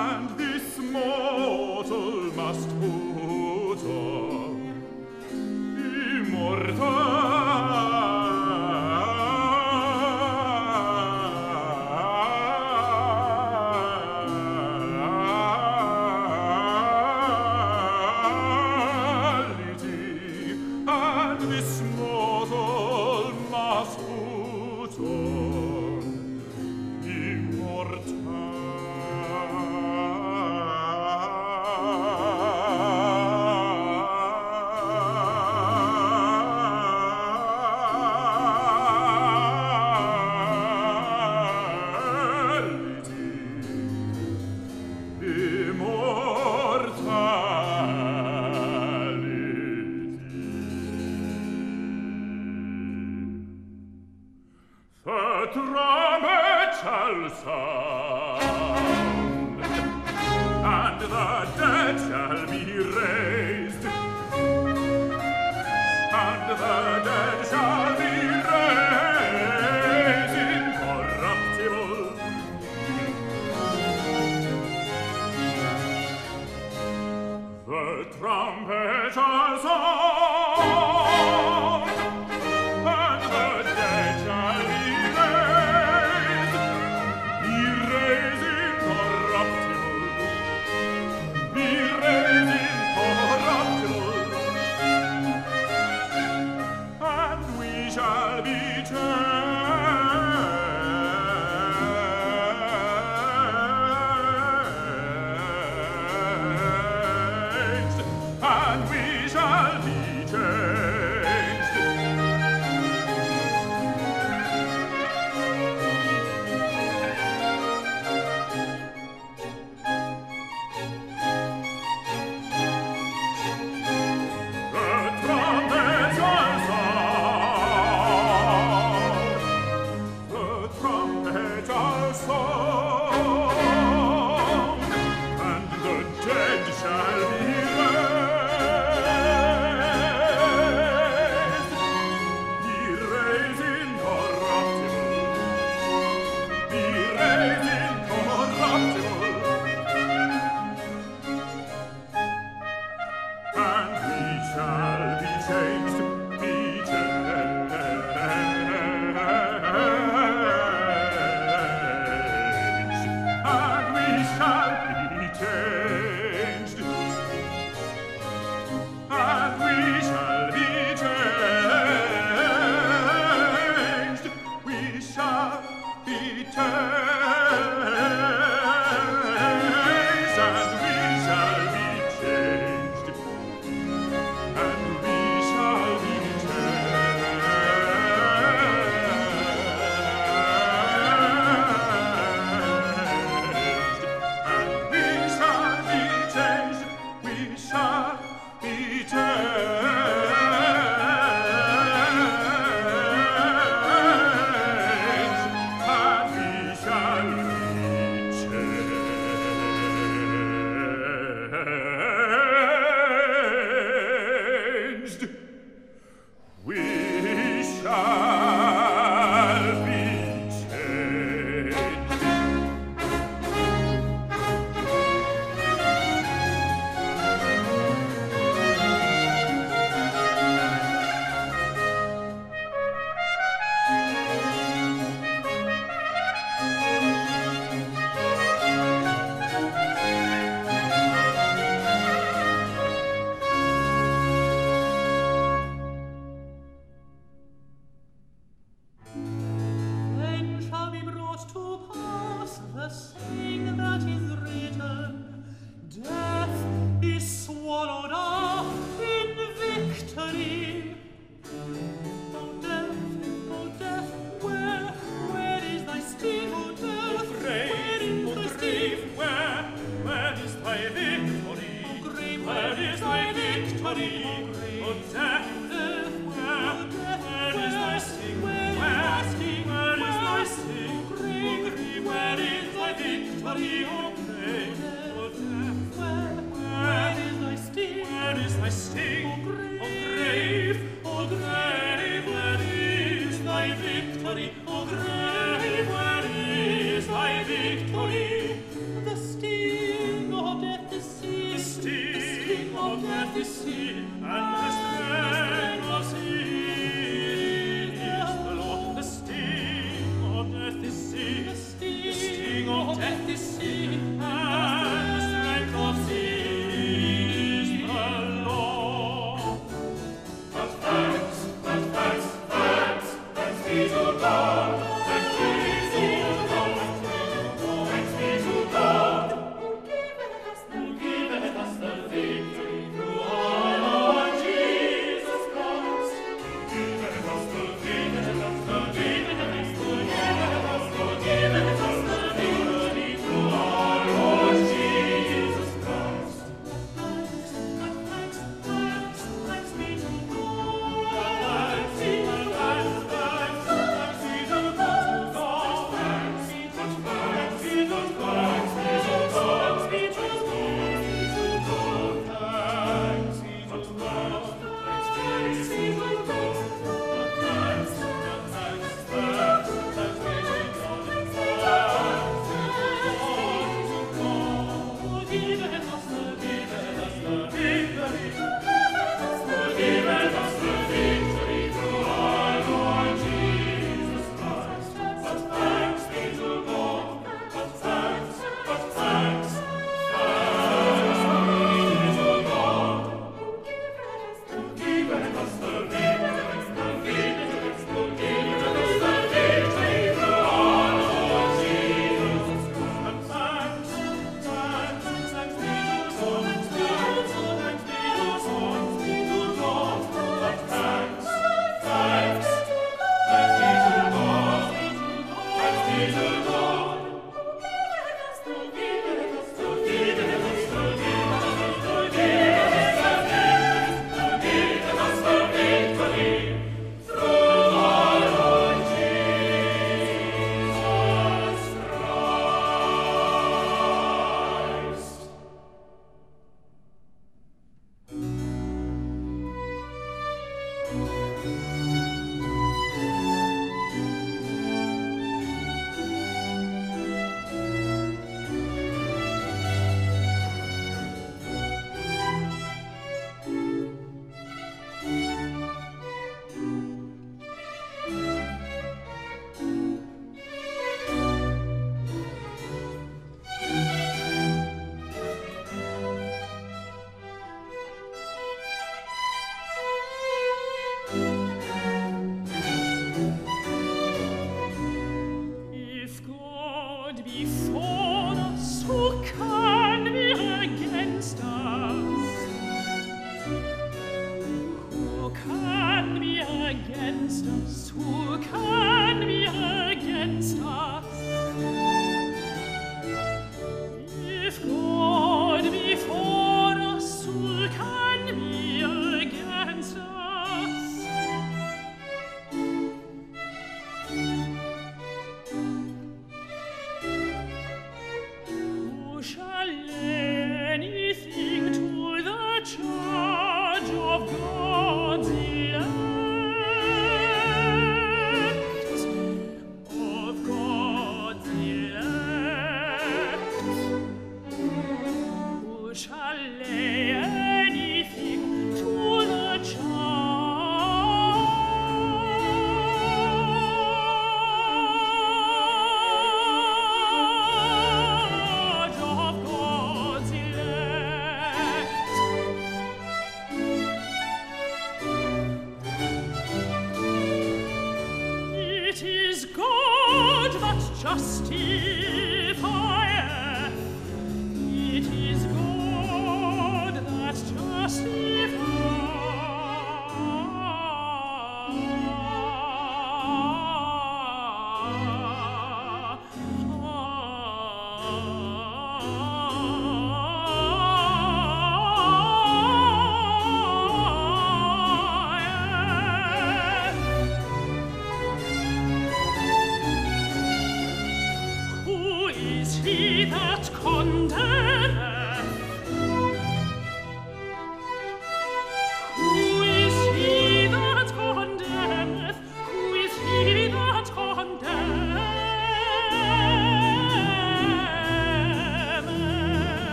And we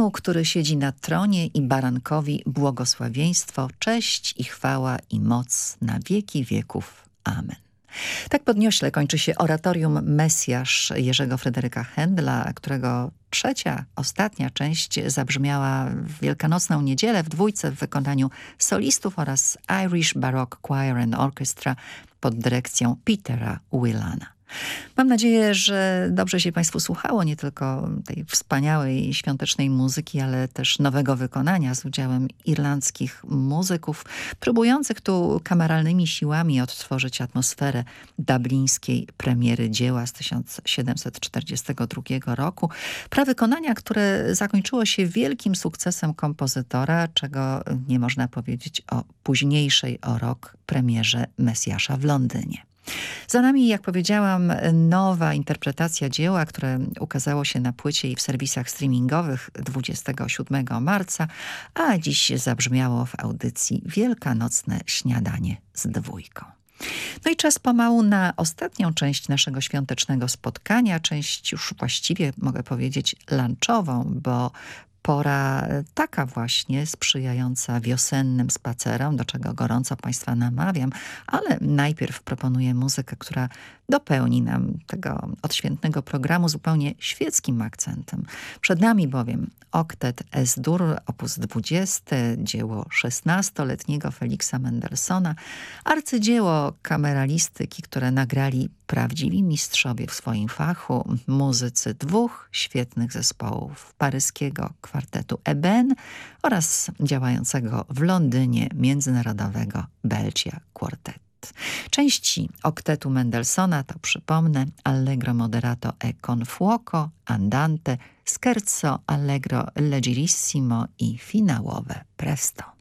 Temu, który siedzi na tronie i barankowi błogosławieństwo, cześć i chwała i moc na wieki wieków. Amen. Tak podniośle kończy się oratorium Mesjasz Jerzego Fryderyka Händla, którego trzecia, ostatnia część zabrzmiała w Wielkanocną Niedzielę w dwójce w wykonaniu solistów oraz Irish Baroque Choir and Orchestra pod dyrekcją Petera Willana. Mam nadzieję, że dobrze się Państwu słuchało nie tylko tej wspaniałej świątecznej muzyki, ale też nowego wykonania z udziałem irlandzkich muzyków, próbujących tu kameralnymi siłami odtworzyć atmosferę dublińskiej premiery dzieła z 1742 roku. Prawykonania, które zakończyło się wielkim sukcesem kompozytora, czego nie można powiedzieć o późniejszej o rok premierze Mesjasza w Londynie. Za nami, jak powiedziałam, nowa interpretacja dzieła, które ukazało się na płycie i w serwisach streamingowych 27 marca, a dziś zabrzmiało w audycji Wielkanocne Śniadanie z dwójką. No i czas pomału na ostatnią część naszego świątecznego spotkania, część już właściwie mogę powiedzieć lunchową, bo pora taka właśnie sprzyjająca wiosennym spacerom, do czego gorąco Państwa namawiam, ale najpierw proponuję muzykę, która dopełni nam tego odświętnego programu zupełnie świeckim akcentem. Przed nami bowiem oktet S-dur op. 20, dzieło 16-letniego Feliksa Mendelssohna, arcydzieło kameralistyki, które nagrali prawdziwi mistrzowie w swoim fachu, muzycy dwóch świetnych zespołów, paryskiego kwartetu Eben oraz działającego w Londynie międzynarodowego Belgia Quartet. Części oktetu Mendelssohna to przypomnę Allegro moderato e con fuoco, Andante, Scherzo allegro leggerissimo i finałowe presto.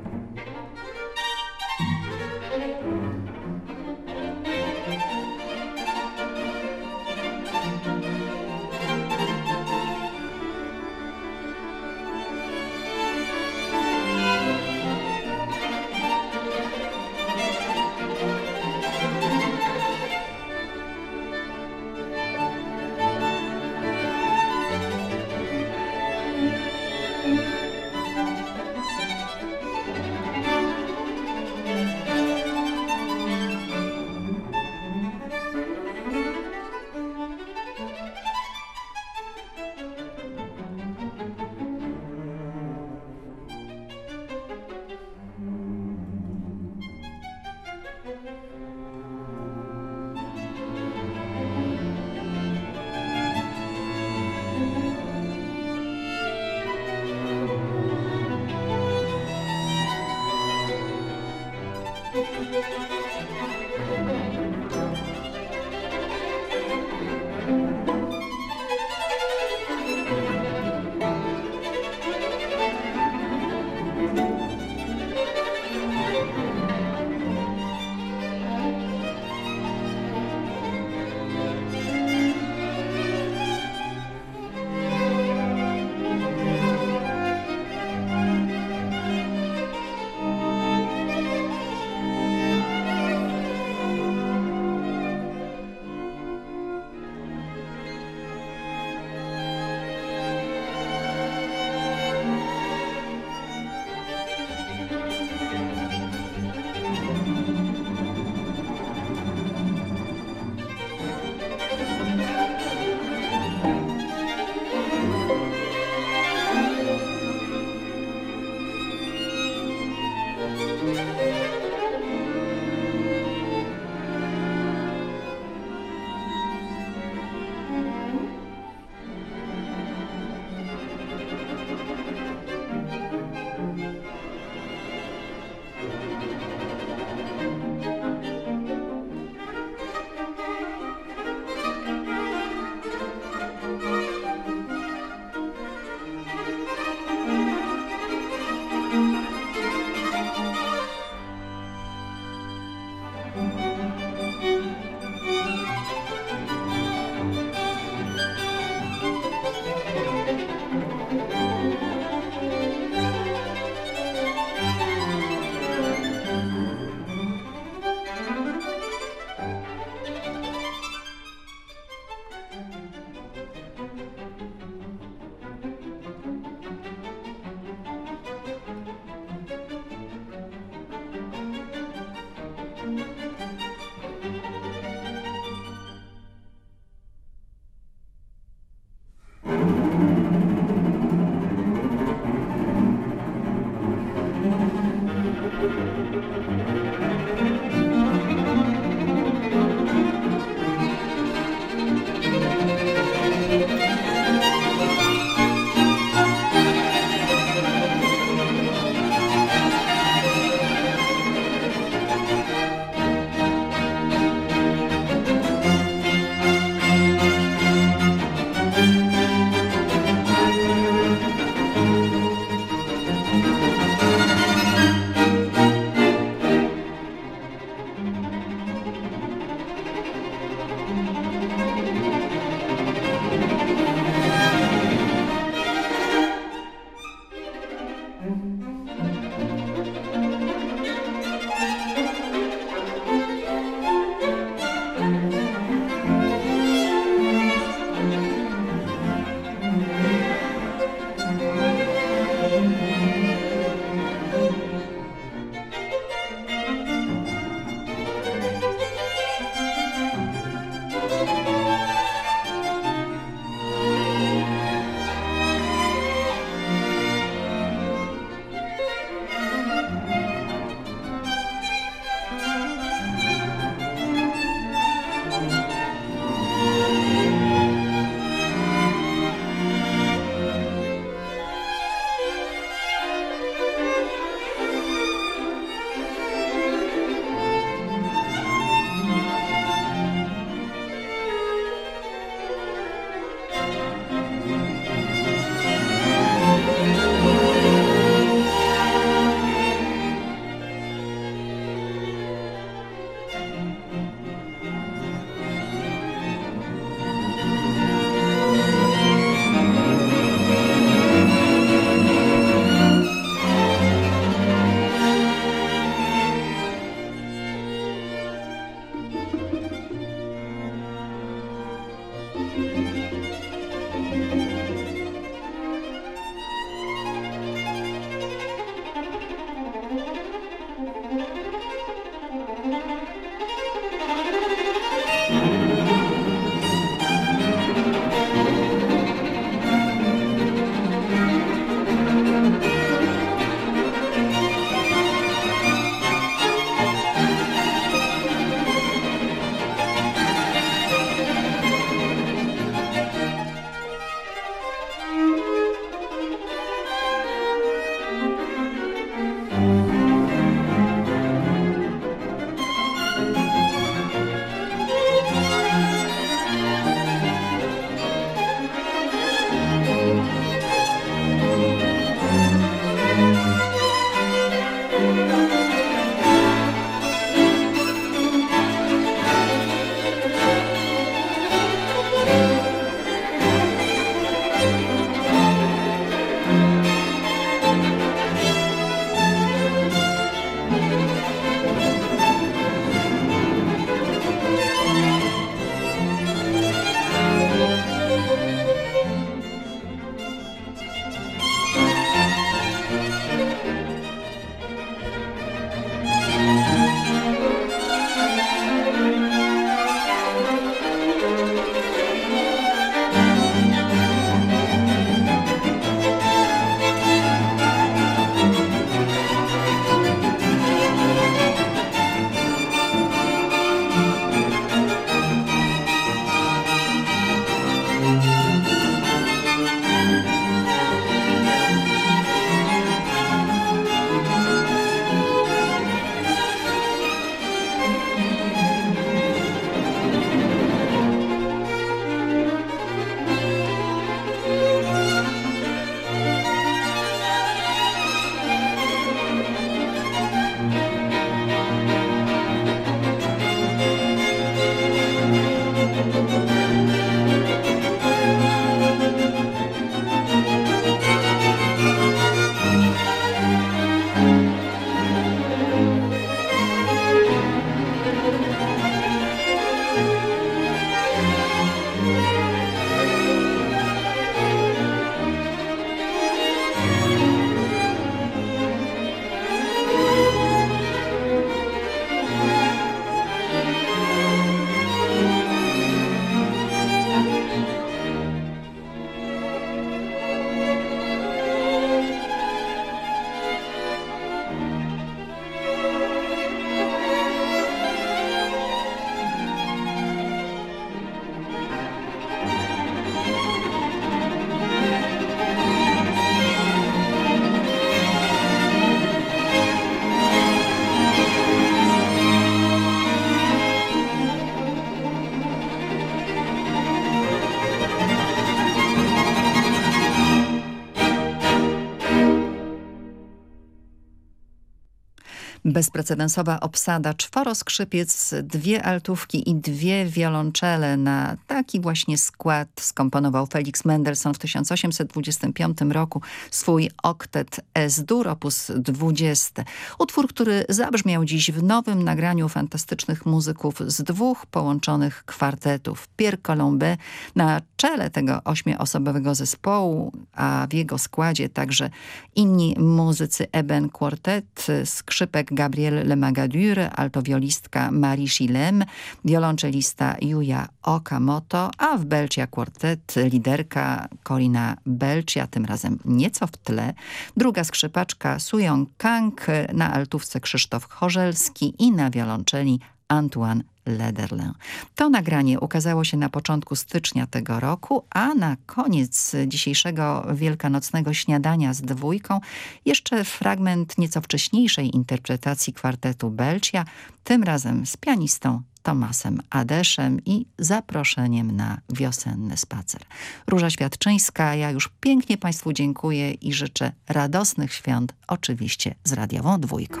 Bezprecedensowa obsada, czworo skrzypiec, dwie altówki i dwie wiolonczele na taki właśnie skład skomponował Felix Mendelssohn w 1825 roku swój oktet S-dur op. 20. Utwór, który zabrzmiał dziś w nowym nagraniu fantastycznych muzyków z dwóch połączonych kwartetów. Pierre Colombe na czele tego ośmioosobowego zespołu, a w jego składzie także inni muzycy Eben Quartet, skrzypek Gabriel Lemagadur, altowiolistka Marie Chilem, wiolonczelista Yuya Okamoto, a w Belcia Quartet liderka Corina Belcia, tym razem nieco w tle, druga skrzypaczka Suyong Kang, na altówce Krzysztof Chorzelski i na wiolonczeli Antoine Lederle. To nagranie ukazało się na początku stycznia tego roku, a na koniec dzisiejszego wielkanocnego śniadania z dwójką jeszcze fragment nieco wcześniejszej interpretacji kwartetu Belcia, tym razem z pianistą Tomasem Adeszem i zaproszeniem na wiosenny spacer. Róża Świadczyńska, ja już pięknie Państwu dziękuję i życzę radosnych świąt, oczywiście z radiową dwójką.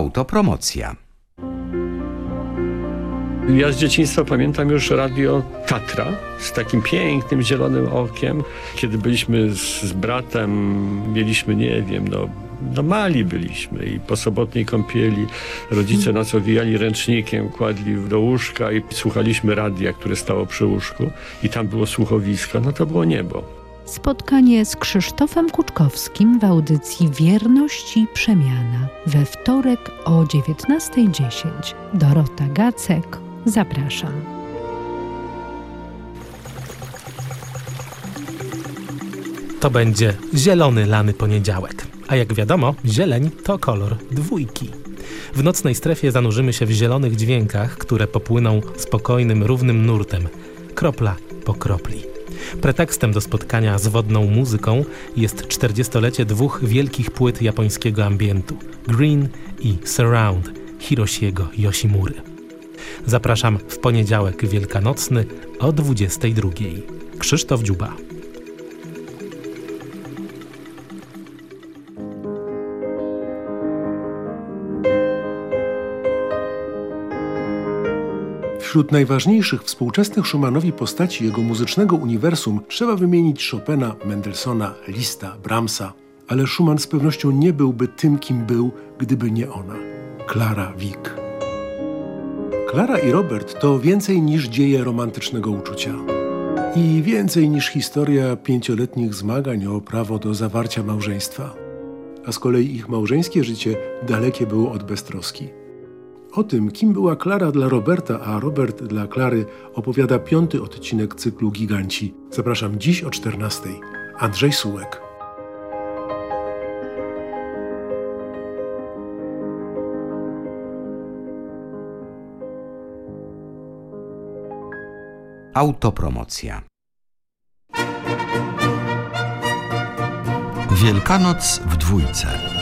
Autopromocja. Ja z dzieciństwa pamiętam już radio Tatra z takim pięknym zielonym okiem. Kiedy byliśmy z, z bratem, mieliśmy, nie wiem, no, no mali byliśmy i po sobotniej kąpieli rodzice nas owijali ręcznikiem, kładli do łóżka i słuchaliśmy radia, które stało przy łóżku i tam było słuchowisko, no to było niebo. Spotkanie z Krzysztofem Kuczkowskim w audycji Wierność i Przemiana we wtorek o 19.10. Dorota Gacek, zapraszam. To będzie zielony lany poniedziałek. A jak wiadomo, zieleń to kolor dwójki. W nocnej strefie zanurzymy się w zielonych dźwiękach, które popłyną spokojnym, równym nurtem, kropla po kropli. Pretekstem do spotkania z wodną muzyką jest 40-lecie dwóch wielkich płyt japońskiego ambientu Green i Surround Hiroshiego Yoshimury. Zapraszam w poniedziałek wielkanocny o 22. Krzysztof Dziuba. Wśród najważniejszych współczesnych Schumannowi postaci jego muzycznego uniwersum trzeba wymienić Chopina, Mendelssohna, Lista, Brahmsa, ale Schumann z pewnością nie byłby tym, kim był, gdyby nie ona, Klara Wieck. Klara i Robert to więcej niż dzieje romantycznego uczucia. I więcej niż historia pięcioletnich zmagań o prawo do zawarcia małżeństwa. A z kolei ich małżeńskie życie dalekie było od beztroski. O tym, kim była Klara dla Roberta, a Robert dla Klary, opowiada piąty odcinek cyklu Giganci. Zapraszam dziś o 14. Andrzej Sułek. Autopromocja. Wielkanoc w dwójce.